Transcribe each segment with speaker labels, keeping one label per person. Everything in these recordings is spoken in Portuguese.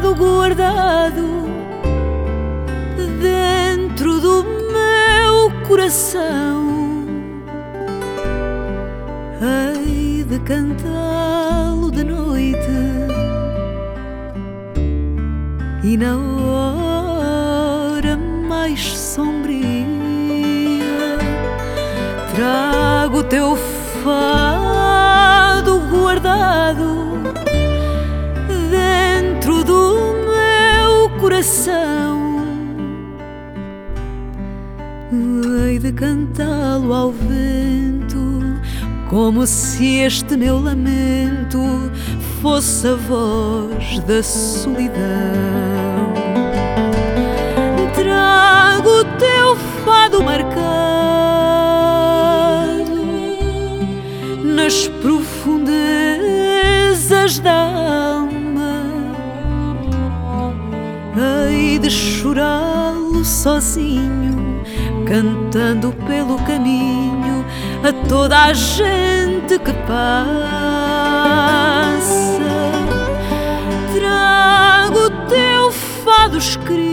Speaker 1: guardado dentro do meu coração. Hei de cantá-lo de noite e na hora mais sombria trago teu fado guardado coração. Hei de cantá-lo ao vento, como se este meu lamento fosse a voz da solidão. Trago o teu fado marcado nas profundezas da alma, chorá-lo sozinho, cantando pelo caminho a toda a gente que passa. Trago o teu fado escrito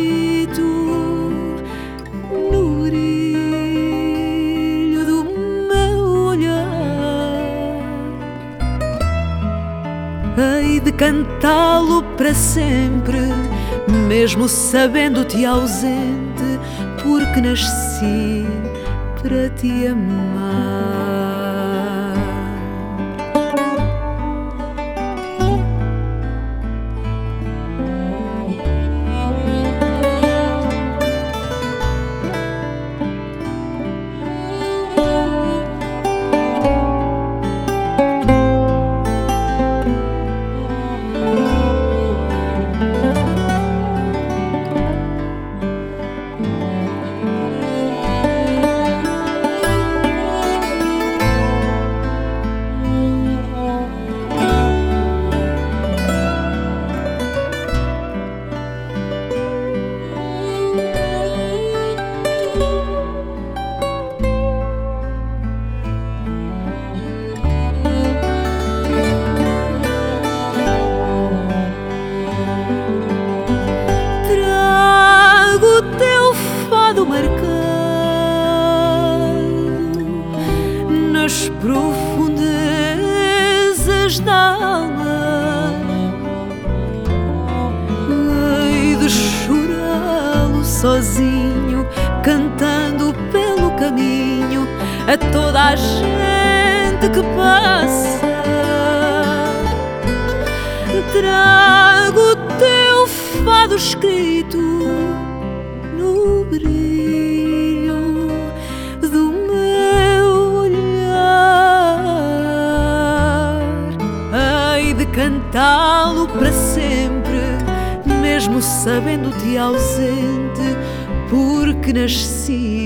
Speaker 1: Hei de cantá-lo para sempre, mesmo sabendo-te ausente, porque nasci para te amar. Nas profundezas da alma. Hei de chorá-lo sozinho, cantando pelo caminho a toda a gente que passa. Trago o teu fado escrito cantá-lo para sempre, mesmo sabendo-te ausente, porque nasci